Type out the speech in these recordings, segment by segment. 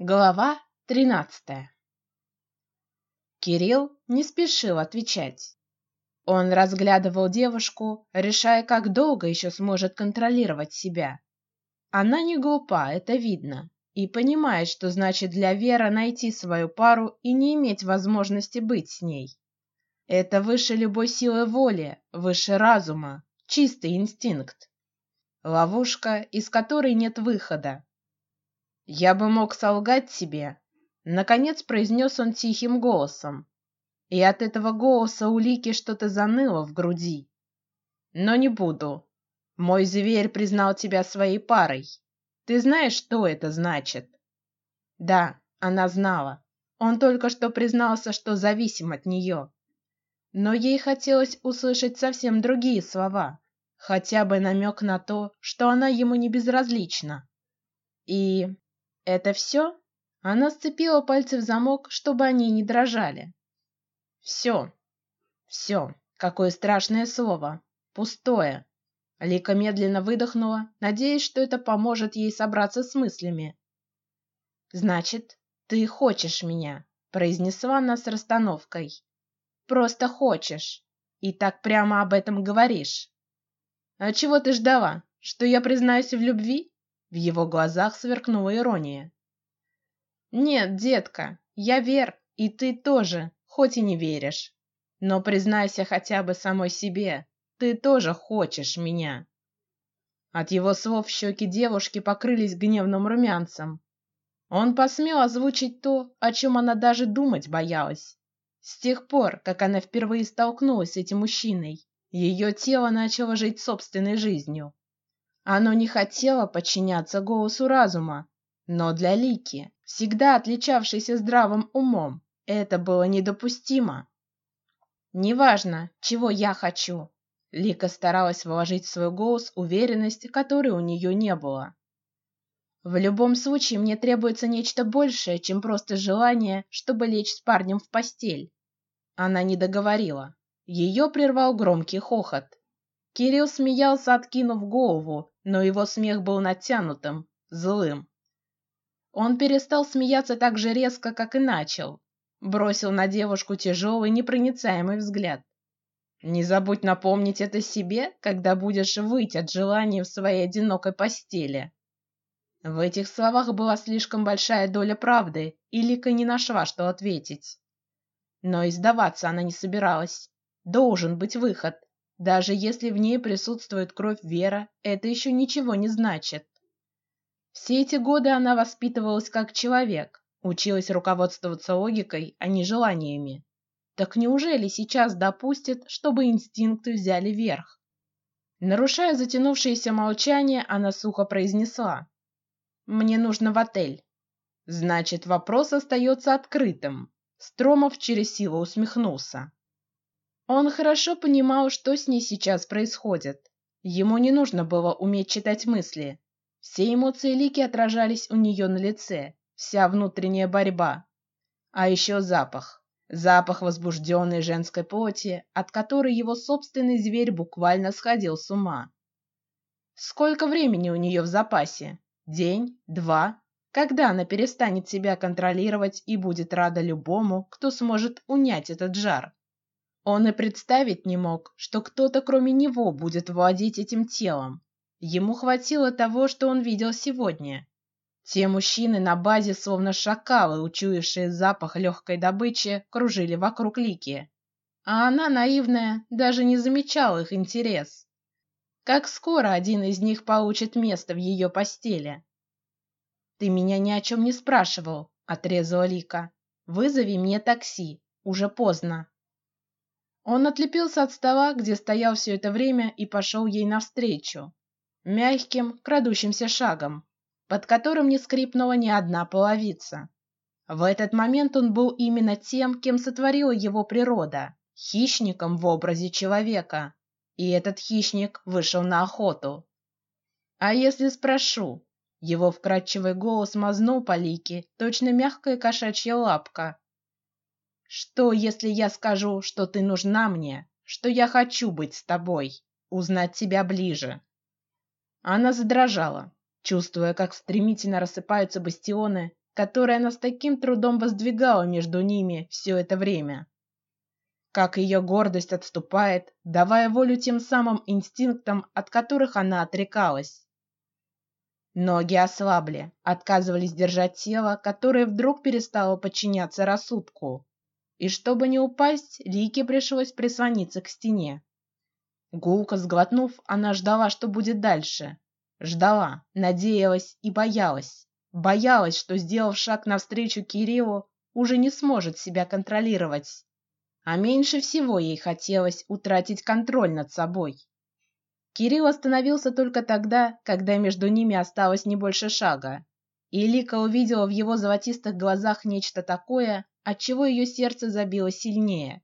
Глава тринадцатая. Кирилл не спешил отвечать. Он разглядывал девушку, решая, как долго еще сможет контролировать себя. Она не глупа, это видно, и понимает, что значит для Веры найти свою пару и не иметь возможности быть с ней. Это выше любой силы воли, выше разума, чистый инстинкт. Ловушка, из которой нет выхода, я бы мог солгать себе, наконец произнес он тихим голосом, и от этого голоса у Лики что-то заныло в груди. Но не буду. Мой зверь признал тебя своей парой. Ты знаешь, что это значит? Да, она знала. Он только что признался, что зависим от нее. Но ей хотелось услышать совсем другие слова, хотя бы намек на то, что она ему не безразлична. И это все? Она сцепила пальцы в замок, чтобы они не дрожали. Все, все. Какое страшное слово. Пустое. Лика медленно выдохнула, надеясь, что это поможет ей собраться с мыслями. Значит, ты хочешь меня, произнесла она с расстановкой. Просто хочешь и так прямо об этом говоришь. А чего ты ждала? Что я признаюсь в любви? В его глазах сверкнула ирония. Нет, детка, я вер, и ты тоже, хоть и не веришь. Но признайся хотя бы самой себе, ты тоже хочешь меня. От его слов щеки девушки покрылись гневным румянцем. Он посмел озвучить то, о чем она даже думать боялась. С тех пор, как она впервые столкнулась с этим мужчиной, ее тело начало жить собственной жизнью. Оно не хотело подчиняться голосу разума, но для Лики, всегда отличавшейся здравым умом, это было недопустимо. Неважно, чего я хочу. Лика старалась вложить в свой голос уверенность, которой у нее не было. В любом случае мне требуется нечто большее, чем просто желание, чтобы лечь с парнем в постель. Она не договорила. Ее прервал громкий хохот. Кирилл смеялся, откинув голову, но его смех был натянутым, злым. Он перестал смеяться так же резко, как и начал, бросил на девушку тяжелый, непроницаемый взгляд. Не забудь напомнить это себе, когда будешь выть от желания в своей одинокой постели. В этих словах была слишком большая доля правды, и Лика не нашла, что ответить. Но издаваться она не собиралась. Должен быть выход. Даже если в ней присутствует кровь Вера, это еще ничего не значит. Все эти годы она воспитывалась как человек, училась руководствоваться логикой, а не желаниями. Так неужели сейчас допустит, чтобы инстинкты взяли верх? Нарушая затянувшееся молчание, она сухо произнесла: "Мне нужно в отель". Значит, вопрос остается открытым. Стромов через силу усмехнулся. Он хорошо понимал, что с ней сейчас происходит. Ему не нужно было уметь читать мысли. Все эмоции Лики отражались у нее на лице, вся внутренняя борьба, а еще запах, запах возбужденной женской плоти, от которой его собственный зверь буквально сходил с ума. Сколько времени у нее в запасе? День, два? Когда она перестанет себя контролировать и будет рада любому, кто сможет унять этот жар? Он и представить не мог, что кто-то кроме него будет владеть этим телом. Ему хватило того, что он видел сегодня. Те мужчины на базе, словно шакалы, учуявшие запах легкой добычи, кружили вокруг Лики, а она наивная даже не замечала их интерес. Как скоро один из них получит место в ее постели? Ты меня ни о чем не спрашивал, отрезала Лика. Вызови мне такси, уже поздно. Он отлепился от стола, где стоял все это время, и пошел ей навстречу, мягким, крадущимся шагом, под которым не скрипнула ни одна половица. В этот момент он был именно тем, кем сотворила его природа, хищником в образе человека, и этот хищник вышел на охоту. А если спрошу? Его вкрадчивый голос мазнул по лике, точно мягкая кошачья лапка, что, если я скажу, что ты нужна мне, что я хочу быть с тобой, узнать тебя ближе? Она задрожала, чувствуя, как стремительно рассыпаются бастионы, которое она с таким трудом воздвигала между ними все это время. Как ее гордость отступает, давая волю тем самым инстинктам, от которых она отрекалась. Ноги ослабли, отказывались держать тело, которое вдруг перестало подчиняться рассудку. И чтобы не упасть, Лике пришлось прислониться к стене. Гулко сглотнув, она ждала, что будет дальше. Ждала, надеялась и боялась. Боялась, что сделав шаг навстречу Кириллу, уже не сможет себя контролировать. А меньше всего ей хотелось утратить контроль над собой. Кирилл остановился только тогда, когда между ними осталось не больше шага, и Лика увидела в его золотистых глазах нечто такое, от чего ее сердце забилось сильнее.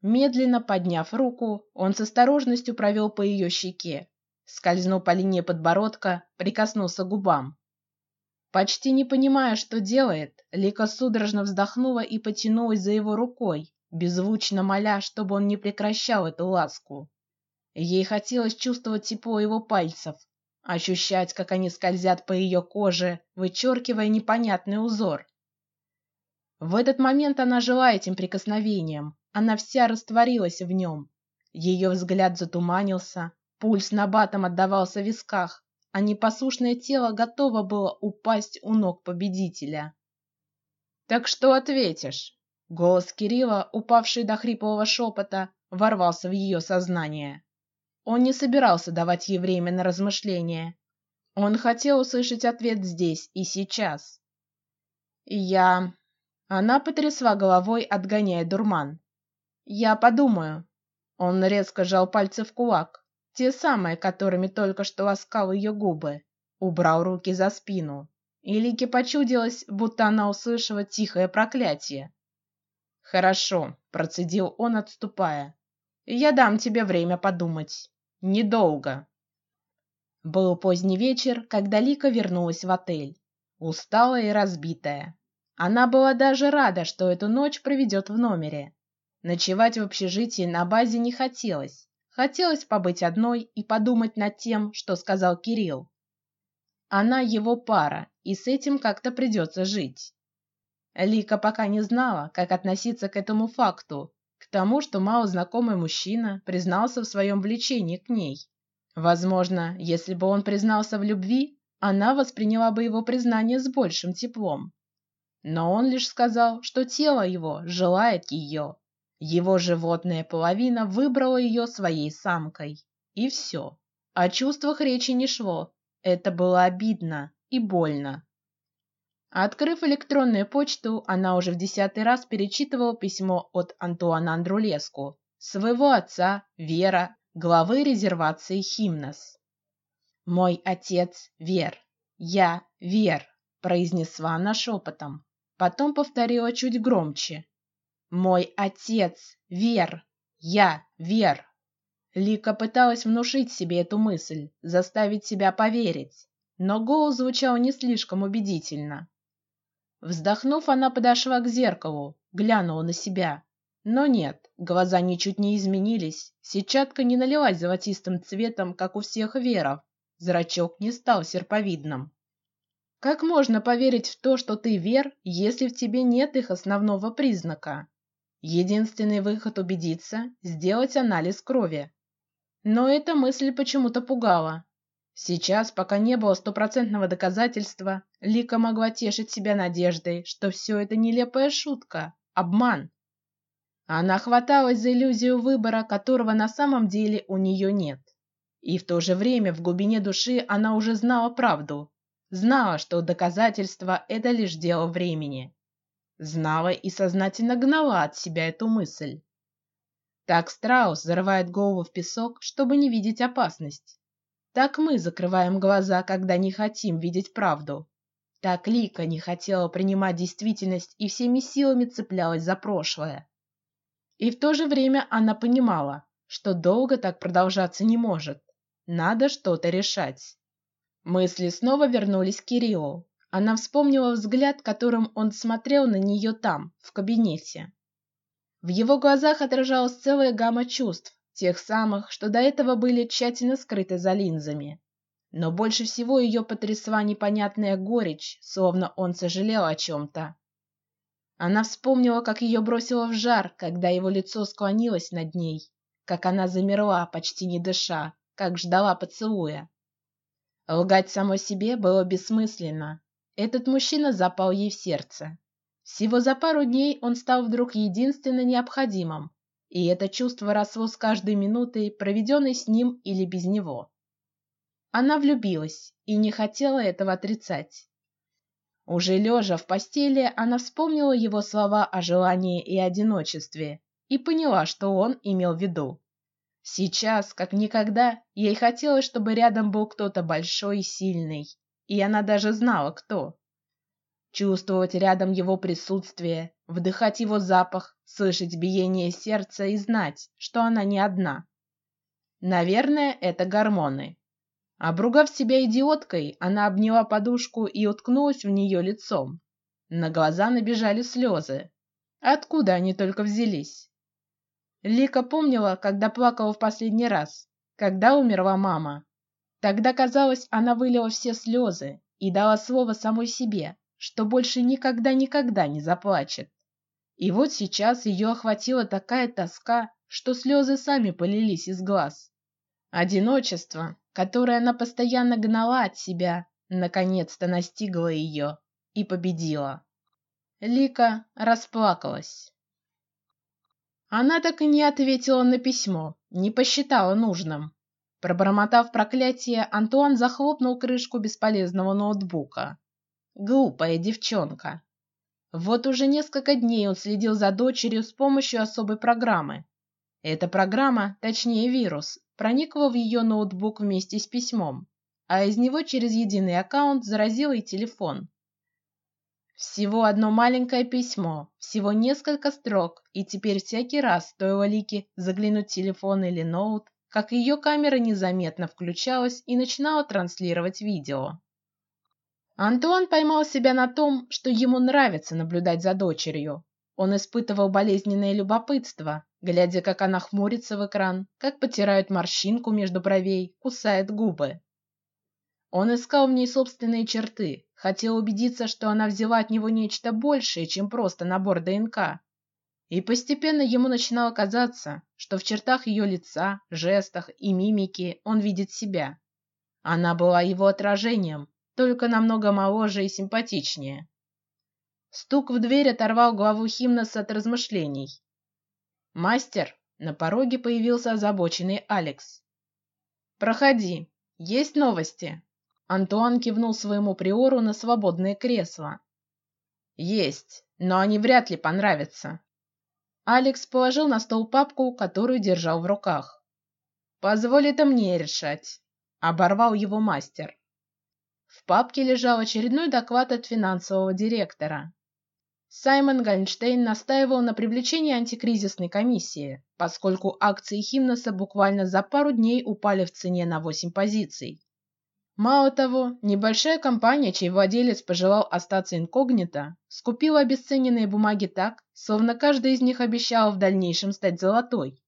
Медленно подняв руку, он с осторожностью провел по ее щеке, скользнул по линии подбородка, прикоснулся губам. Почти не понимая, что делает, Лика судорожно вздохнула и потянулась за его рукой, беззвучно моля, чтобы он не прекращал эту ласку. Ей хотелось чувствовать тепло его пальцев, ощущать, как они скользят по ее коже, вычеркивая непонятный узор. В этот момент она жила этим прикосновением, она вся растворилась в нем. Ее взгляд затуманился, пульс на батом отдавался в висках, а непослушное тело готово было упасть у ног победителя. Так что ответишь? Голос Кирилла, упавший до хриплого шепота, ворвался в ее сознание. Он не собирался давать ей время на размышления. Он хотел услышать ответ здесь и сейчас. Я. Она потрясла головой, отгоняя дурман. Я подумаю. Он резко сжал пальцы в кулак, те самые, которыми только что ласкал ее губы, убрал руки за спину. И Лике почудилось, будто она услышала тихое проклятие. Хорошо, процедил он, отступая. Я дам тебе время подумать. Недолго. Был поздний вечер, когда Лика вернулась в отель, усталая и разбитая. Она была даже рада, что эту ночь проведет в номере. Ночевать в общежитии на базе не хотелось. Хотелось побыть одной и подумать над тем, что сказал Кирилл. Она его пара, и с этим как-то придется жить. Лика пока не знала, как относиться к этому факту, к тому, что мало знакомый мужчина признался в своем влечении к ней. Возможно, если бы он признался в любви, она восприняла бы его признание с большим теплом. Но он лишь сказал, что тело его желает ее, его животная половина выбрала ее своей самкой, и все. О чувствах речи не шло. Это было обидно и больно. Открыв электронную почту, она уже в десятый раз перечитывала письмо от Антуана Андрулеску, своего отца Вера, главы резервации Химнос. Мой отец Вер, я Вер, произнесла она шепотом, потом повторила чуть громче. Мой отец Вер, я Вер. Лика пыталась внушить себе эту мысль, заставить себя поверить, но голос звучал не слишком убедительно. Вздохнув, она подошла к зеркалу, глянула на себя. Но нет, глаза ничуть не изменились, сетчатка не налилась золотистым цветом, как у всех веров, зрачок не стал серповидным. Как можно поверить в то, что ты вер, если в тебе нет их основного признака? Единственный выход убедиться – сделать анализ крови. Но эта мысль почему-то пугала. Сейчас, пока не было стопроцентного доказательства, Лика могла тешить себя надеждой, что все это нелепая шутка, обман. Она хваталась за иллюзию выбора, которого на самом деле у нее нет. И в то же время в глубине души она уже знала правду, знала, что доказательства – это лишь дело времени. Знала и сознательно гнала от себя эту мысль. Так страус зарывает голову в песок, чтобы не видеть опасность. Так мы закрываем глаза, когда не хотим видеть правду. Так Лика не хотела принимать действительность и всеми силами цеплялась за прошлое. И в то же время она понимала, что долго так продолжаться не может. Надо что-то решать. Мысли снова вернулись к Кириллу. Она вспомнила взгляд, которым он смотрел на нее там, в кабинете. В его глазах отражалась целая гамма чувств, тех самых, что до этого были тщательно скрыты за линзами. но больше всего ее потрясла непонятная горечь, словно он сожалел о чем-то. Она вспомнила, как ее бросило в жар, когда его лицо склонилось над ней, как она замерла, почти не дыша, как ждала поцелуя. Лгать самой себе было бессмысленно. Этот мужчина запал ей в сердце. Всего за пару дней он стал вдруг единственно необходимым, и это чувство росло с каждой минутой, проведенной с ним или без него. Она влюбилась и не хотела этого отрицать. Уже лежа в постели, она вспомнила его слова о желании и одиночестве и поняла, что он имел в виду. Сейчас, как никогда, ей хотелось, чтобы рядом был кто-то большой и сильный, и она даже знала, кто. Чувствовать рядом его присутствие, вдыхать его запах, слышать биение сердца и знать, что она не одна. Наверное, это гормоны. Обругав себя идиоткой, она обняла подушку и уткнулась в нее лицом. На глаза набежали слезы. Откуда они только взялись? Лика помнила, когда плакала в последний раз, когда умерла мама. Тогда казалось, она вылила все слезы и дала слово самой себе, что больше никогда никогда не заплачет. И вот сейчас ее охватила такая тоска, что слезы сами полились из глаз. Одиночество, которое она постоянно гнала от себя, наконец-то настигло ее и победила. Лика расплакалась. Она так и не ответила на письмо, не посчитала нужным. Пробормотав проклятие, Антуан захлопнул крышку бесполезного ноутбука. Глупая девчонка. Вот уже несколько дней он следил за дочерью с помощью особой программы. Эта программа, точнее вирус, проникла в ее ноутбук вместе с письмом, а из него через единый аккаунт заразила и телефон. Всего одно маленькое письмо, всего несколько строк, и теперь всякий раз стоило Лике заглянуть в телефон или ноут, как ее камера незаметно включалась и начинала транслировать видео. Антуан поймал себя на том, что ему нравится наблюдать за дочерью. Он испытывал болезненное любопытство, глядя, как она хмурится в экран, как потирает морщинку между бровей, кусает губы. Он искал в ней собственные черты, хотел убедиться, что она взяла от него нечто большее, чем просто набор ДНК. И постепенно ему начинало казаться, что в чертах ее лица, жестах и мимике он видит себя. Она была его отражением, только намного моложе и симпатичнее. Стук в дверь оторвал главу Химноса от размышлений. Мастер, на пороге появился озабоченный Алекс. Проходи, есть новости. Антуан кивнул своему приору на свободное кресло. Есть, но они вряд ли понравятся. Алекс положил на стол папку, которую держал в руках. Позволь это мне решать. Оборвал его мастер. В папке лежал очередной доклад от финансового директора. Саймон Гальнштейн настаивал на привлечении антикризисной комиссии, поскольку акции Химноса буквально за пару дней упали в цене на 8 позиций. Мало того, небольшая компания, чей владелец пожелал остаться инкогнито, скупила обесцененные бумаги так, словно каждый из них обещал в дальнейшем стать золотой.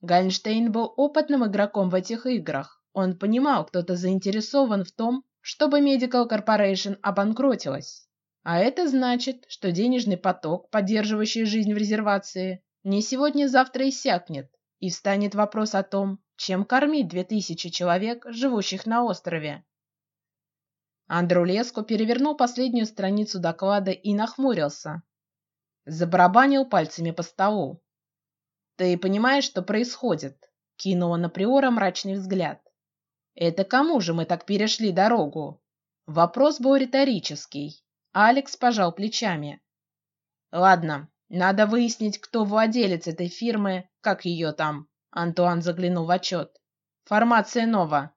Гальнштейн был опытным игроком в этих играх. Он понимал, кто-то заинтересован в том, чтобы Medical Corporation обанкротилась. А это значит, что денежный поток, поддерживающий жизнь в резервации, не сегодня-завтра иссякнет, и встанет вопрос о том, чем кормить две тысячи человек, живущих на острове. Андрулеску перевернул последнюю страницу доклада и нахмурился, забарабанил пальцами по столу. Ты понимаешь, что происходит? Кинула на приора мрачный взгляд. Это кому же мы так перешли дорогу? Вопрос был риторический, Алекс пожал плечами. Ладно, надо выяснить, кто владелец этой фирмы, как ее там. Антуан заглянул в отчет. Формация нова.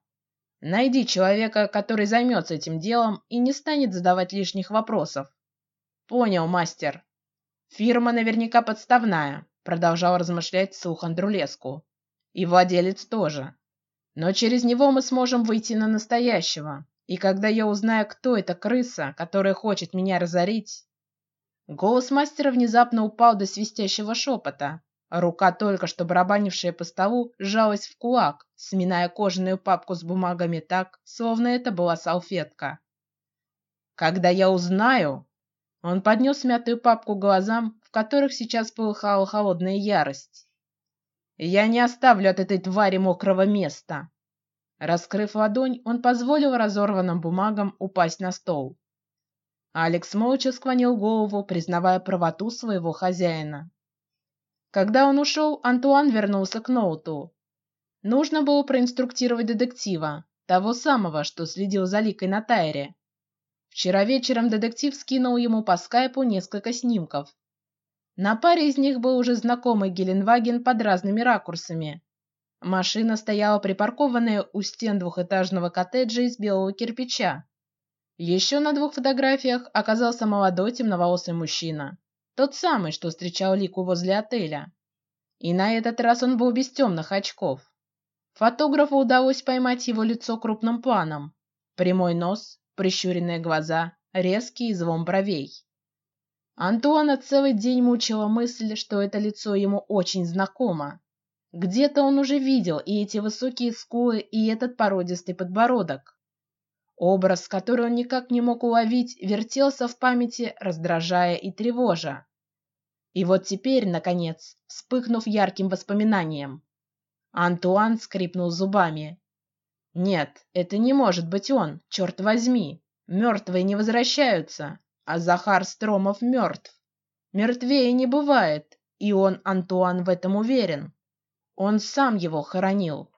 Найди человека, который займется этим делом и не станет задавать лишних вопросов. Понял, мастер. Фирма наверняка подставная, продолжал размышлять сух Андрулеску. И владелец тоже. Но через него мы сможем выйти на настоящего. И когда я узнаю, кто эта крыса, которая хочет меня разорить, голос мастера внезапно упал до свистящего шепота. Рука, только что барабанившая по столу, сжалась в кулак, сминая кожаную папку с бумагами так, словно это была салфетка. Когда я узнаю, он поднес мятую папку глазам, в которых сейчас полыхала холодная ярость. Я не оставлю от этой твари мокрого места. Раскрыв ладонь, он позволил разорванным бумагам упасть на стол. Алекс молча склонил голову, признавая правоту своего хозяина. Когда он ушел, Антуан вернулся к ноуту. Нужно было проинструктировать детектива, того самого, что следил за Ликой на Тайре. Вчера вечером детектив скинул ему по скайпу несколько снимков. На паре из них был уже знакомый Геленваген под разными ракурсами. Машина стояла припаркованная у стен двухэтажного коттеджа из белого кирпича. Еще на двух фотографиях оказался молодой темноволосый мужчина. Тот самый, что встречал Лику возле отеля. И на этот раз он был без темных очков. Фотографу удалось поймать его лицо крупным планом. Прямой нос, прищуренные глаза, резкий излом бровей. Антуана целый день мучила мысль, что это лицо ему очень знакомо. Где-то он уже видел и эти высокие скулы, и этот породистый подбородок. Образ, который он никак не мог уловить, вертелся в памяти, раздражая и тревожа. И вот теперь, наконец, вспыхнув ярким воспоминанием, Антуан скрипнул зубами. Нет, это не может быть он, черт возьми! Мертвые не возвращаются, а Захар Стромов мертв. Мертвее не бывает, и он Антуан в этом уверен. Он сам его хоронил.